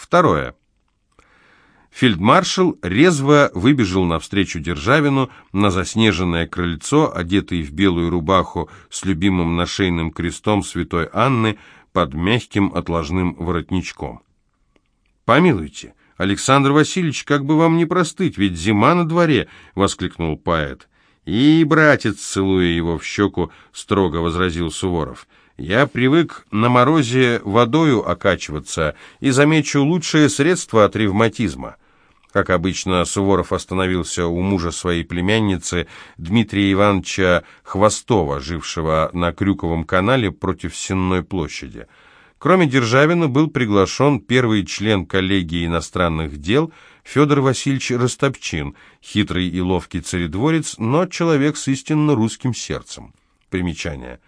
Второе. Фельдмаршал резво выбежал навстречу Державину на заснеженное крыльцо, одетый в белую рубаху с любимым нашейным крестом святой Анны под мягким отложным воротничком. «Помилуйте, Александр Васильевич, как бы вам не простыть, ведь зима на дворе!» — воскликнул поэт. «И, братец, целуя его в щеку, строго возразил Суворов. Я привык на морозе водою окачиваться и замечу лучшее средство от ревматизма». Как обычно, Суворов остановился у мужа своей племянницы Дмитрия Ивановича Хвостова, жившего на Крюковом канале против Сенной площади. Кроме Державина был приглашен первый член коллегии иностранных дел Федор Васильевич Ростопчин, хитрый и ловкий царедворец, но человек с истинно русским сердцем. Примечание.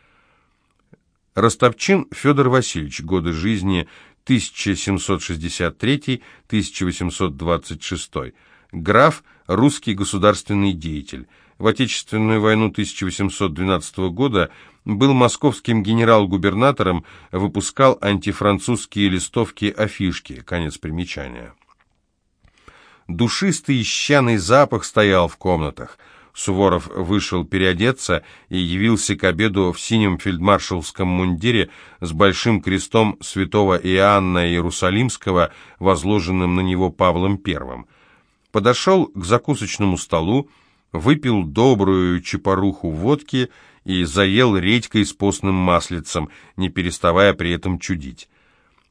Ростопчин Федор Васильевич, годы жизни 1763-1826. Граф, русский государственный деятель. В Отечественную войну 1812 года был московским генерал-губернатором, выпускал антифранцузские листовки-афишки. Конец примечания. Душистый щаный запах стоял в комнатах – Суворов вышел переодеться и явился к обеду в синем фельдмаршалском мундире с большим крестом святого Иоанна Иерусалимского, возложенным на него Павлом I. Подошел к закусочному столу, выпил добрую чепоруху водки и заел редькой с постным маслицем, не переставая при этом чудить.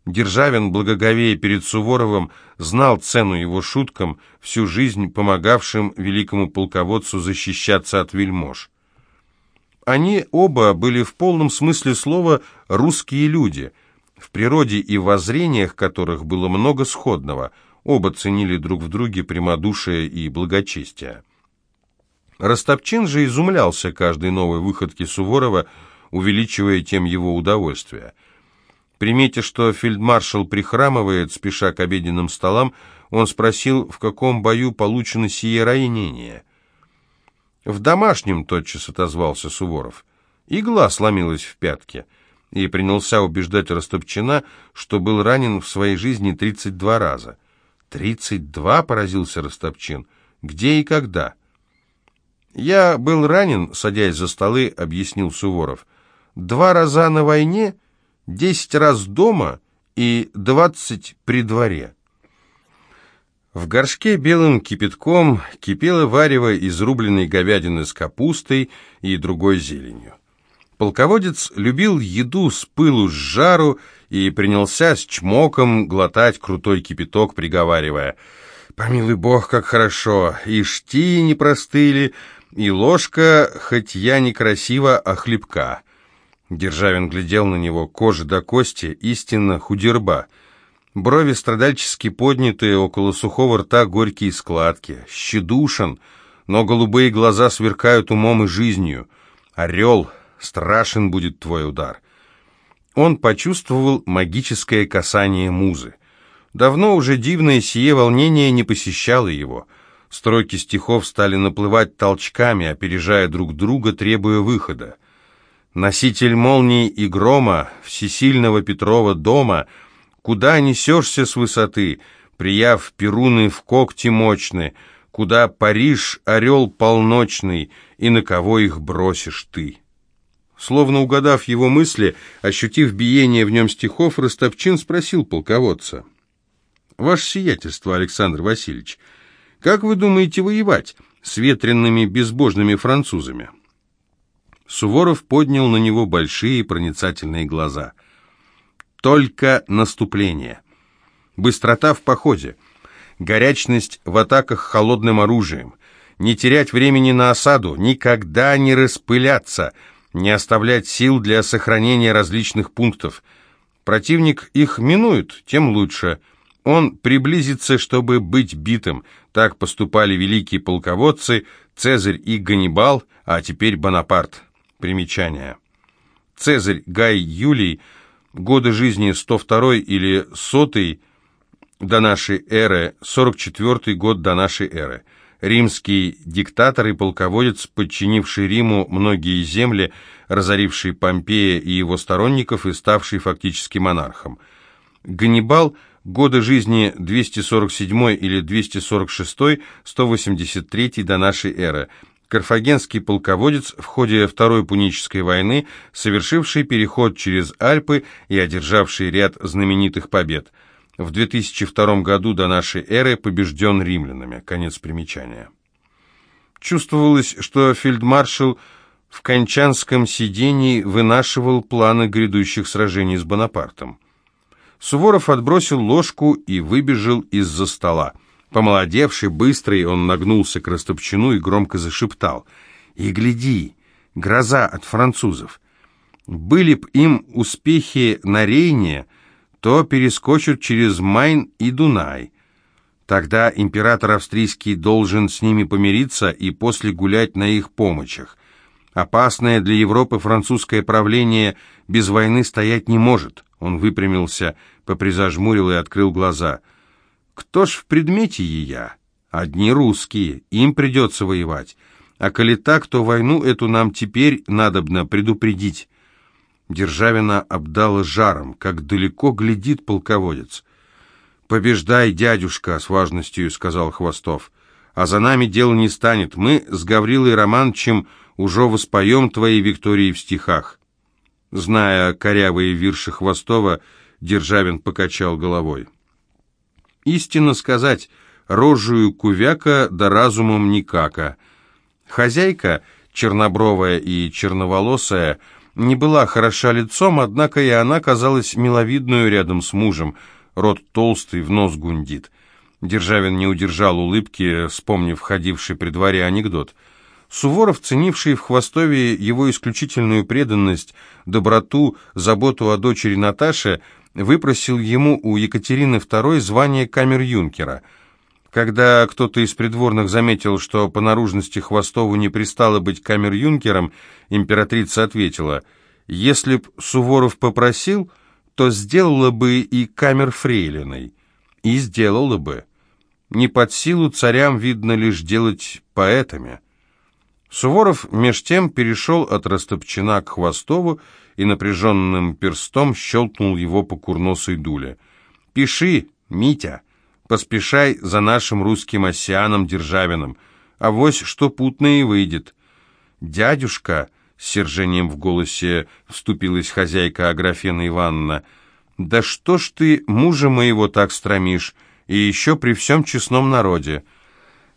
Державин, благоговея перед Суворовым, знал цену его шуткам, всю жизнь помогавшим великому полководцу защищаться от вельмож. Они оба были в полном смысле слова «русские люди», в природе и воззрениях которых было много сходного, оба ценили друг в друге прямодушие и благочестие. Ростопчин же изумлялся каждой новой выходке Суворова, увеличивая тем его удовольствие – Приметя, что фельдмаршал прихрамывает, спеша к обеденным столам, он спросил, в каком бою получено сие ранение. «В домашнем», — тотчас отозвался Суворов. Игла сломилась в пятке, и принялся убеждать Растопчина, что был ранен в своей жизни 32 раза. «Тридцать два?» — поразился Растопчин. «Где и когда?» «Я был ранен, садясь за столы», — объяснил Суворов. «Два раза на войне десять раз дома и двадцать при дворе. В горшке белым кипятком кипело варево из рубленной говядины с капустой и другой зеленью. Полководец любил еду с пылу с жару и принялся с чмоком глотать крутой кипяток, приговаривая «Помилуй бог, как хорошо, и шти не простыли, и ложка, хоть я некрасиво, а хлебка». Державин глядел на него, кожа до кости, истинно худерба. Брови страдальчески поднятые, около сухого рта горькие складки. Щедушен, но голубые глаза сверкают умом и жизнью. Орел, страшен будет твой удар. Он почувствовал магическое касание музы. Давно уже дивное сие волнение не посещало его. Строки стихов стали наплывать толчками, опережая друг друга, требуя выхода. Носитель молний и грома, всесильного Петрова дома, Куда несешься с высоты, прияв перуны в когти мощны, Куда Париж, орел полночный, и на кого их бросишь ты? Словно угадав его мысли, ощутив биение в нем стихов, Ростовчин спросил полководца. «Ваше сиятельство, Александр Васильевич, как вы думаете воевать с ветренными безбожными французами?» Суворов поднял на него большие проницательные глаза. Только наступление. Быстрота в походе. Горячность в атаках холодным оружием. Не терять времени на осаду, никогда не распыляться, не оставлять сил для сохранения различных пунктов. Противник их минует, тем лучше. Он приблизится, чтобы быть битым. Так поступали великие полководцы Цезарь и Ганнибал, а теперь Бонапарт. Примечание. Цезарь Гай Юлий, годы жизни 102 или 100 до нашей эры, 44 год до нашей эры. Римский диктатор и полководец, подчинивший Риму многие земли, разоривший Помпея и его сторонников и ставший фактически монархом. Ганнибал Годы жизни 247 или 246, 183 до нашей эры. Карфагенский полководец в ходе Второй Пунической войны, совершивший переход через Альпы и одержавший ряд знаменитых побед. В 2002 году до нашей эры побежден римлянами. Конец примечания. Чувствовалось, что фельдмаршал в кончанском сидении вынашивал планы грядущих сражений с Бонапартом. Суворов отбросил ложку и выбежал из-за стола. Помолодевший, быстрый, он нагнулся к Растопчину и громко зашептал. «И гляди, гроза от французов! Были б им успехи на Рейне, то перескочат через Майн и Дунай. Тогда император австрийский должен с ними помириться и после гулять на их помощях. Опасное для Европы французское правление без войны стоять не может». Он выпрямился, попризажмурил и открыл глаза. «Кто ж в предмете ея? Одни русские, им придется воевать. А коли так, то войну эту нам теперь надобно предупредить». Державина обдала жаром, как далеко глядит полководец. «Побеждай, дядюшка!» — с важностью сказал Хвостов. «А за нами дело не станет. Мы с Гаврилой Романовичем уже воспоем твои Виктории в стихах». Зная корявые вирши Хвостова, Державин покачал головой. «Истинно сказать, рожую кувяка да разумом никака. Хозяйка, чернобровая и черноволосая, не была хороша лицом, однако и она казалась миловидную рядом с мужем, рот толстый, в нос гундит». Державин не удержал улыбки, вспомнив ходивший при дворе анекдот – Суворов, ценивший в Хвостове его исключительную преданность, доброту, заботу о дочери Наташе, выпросил ему у Екатерины II звание камер-юнкера. Когда кто-то из придворных заметил, что по наружности Хвостову не пристало быть камер-юнкером, императрица ответила, «Если б Суворов попросил, то сделала бы и камер-фрейлиной». И сделала бы. Не под силу царям, видно, лишь делать поэтами. Суворов меж тем перешел от Растопчина к Хвостову и напряженным перстом щелкнул его по курносой дуле. «Пиши, Митя, поспешай за нашим русским осяном Державиным, а вось что путное и выйдет». «Дядюшка», — с сержением в голосе вступилась хозяйка Аграфена Ивановна, «да что ж ты мужа моего так стромишь, и еще при всем честном народе?»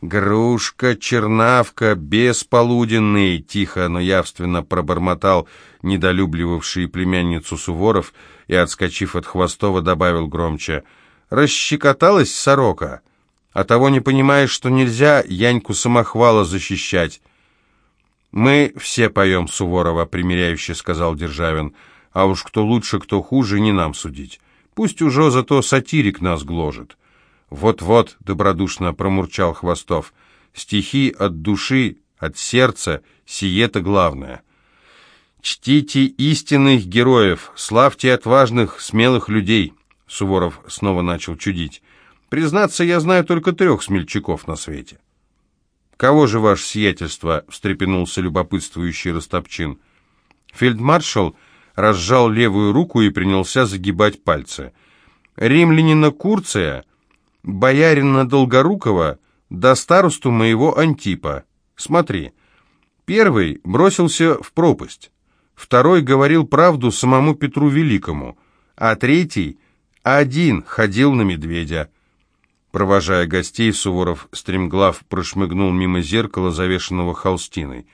«Грушка, чернавка, бесполуденный!» — тихо, но явственно пробормотал недолюбливавший племянницу Суворов и, отскочив от Хвостова, добавил громче. «Расщекоталась сорока, а того не понимаешь, что нельзя Яньку Самохвала защищать». «Мы все поем Суворова», — примиряюще сказал Державин. «А уж кто лучше, кто хуже, не нам судить. Пусть уже зато сатирик нас гложет». «Вот-вот», — добродушно промурчал Хвостов, — «стихи от души, от сердца, сие-то главное». «Чтите истинных героев, славьте отважных, смелых людей», — Суворов снова начал чудить. «Признаться, я знаю только трех смельчаков на свете». «Кого же ваше сиятельство?» — встрепенулся любопытствующий Ростопчин. Фельдмаршал разжал левую руку и принялся загибать пальцы. «Римлянина Курция...» боярина Долгорукова до старосту моего Антипа. Смотри, первый бросился в пропасть, второй говорил правду самому Петру Великому, а третий один ходил на медведя. Провожая гостей, Суворов стремглав прошмыгнул мимо зеркала, завешенного холстиной.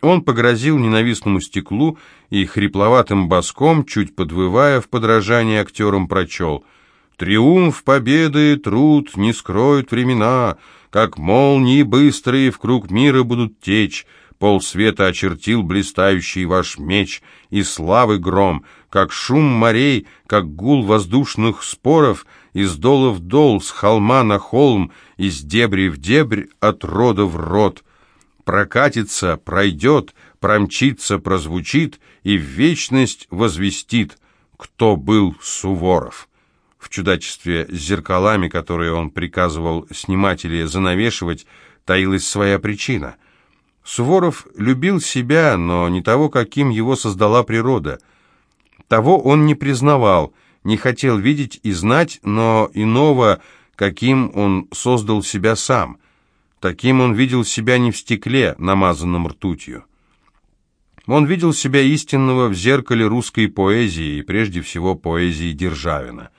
Он погрозил ненавистному стеклу и хрипловатым боском, чуть подвывая в подражании актерам, прочел — Триумф победы, труд не скроют времена, Как молнии быстрые в круг мира будут течь, Пол света очертил блистающий ваш меч, И славы гром, как шум морей, Как гул воздушных споров, Из дола в дол, с холма на холм, Из дебри в дебрь, от рода в род. Прокатится, пройдет, промчится, прозвучит И в вечность возвестит, кто был Суворов в чудачестве с зеркалами, которые он приказывал снимать или занавешивать, таилась своя причина. Суворов любил себя, но не того, каким его создала природа. Того он не признавал, не хотел видеть и знать, но иного, каким он создал себя сам. Таким он видел себя не в стекле, намазанном ртутью. Он видел себя истинного в зеркале русской поэзии и прежде всего поэзии Державина.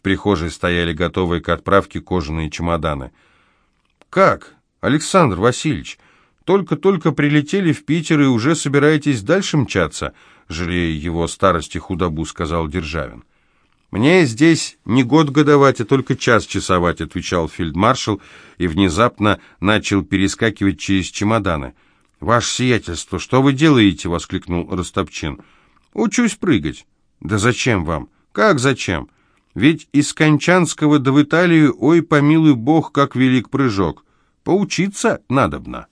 В прихожей стояли готовые к отправке кожаные чемоданы. «Как, Александр Васильевич, только-только прилетели в Питер и уже собираетесь дальше мчаться?» жалея его старости худобу, сказал Державин. «Мне здесь не год годовать, а только час часовать», — отвечал фельдмаршал и внезапно начал перескакивать через чемоданы. «Ваше сиятельство, что вы делаете?» — воскликнул Ростопчин. «Учусь прыгать». «Да зачем вам?» «Как зачем? Ведь из Кончанского до в Италию, ой, помилуй бог, как велик прыжок. Поучиться надобно».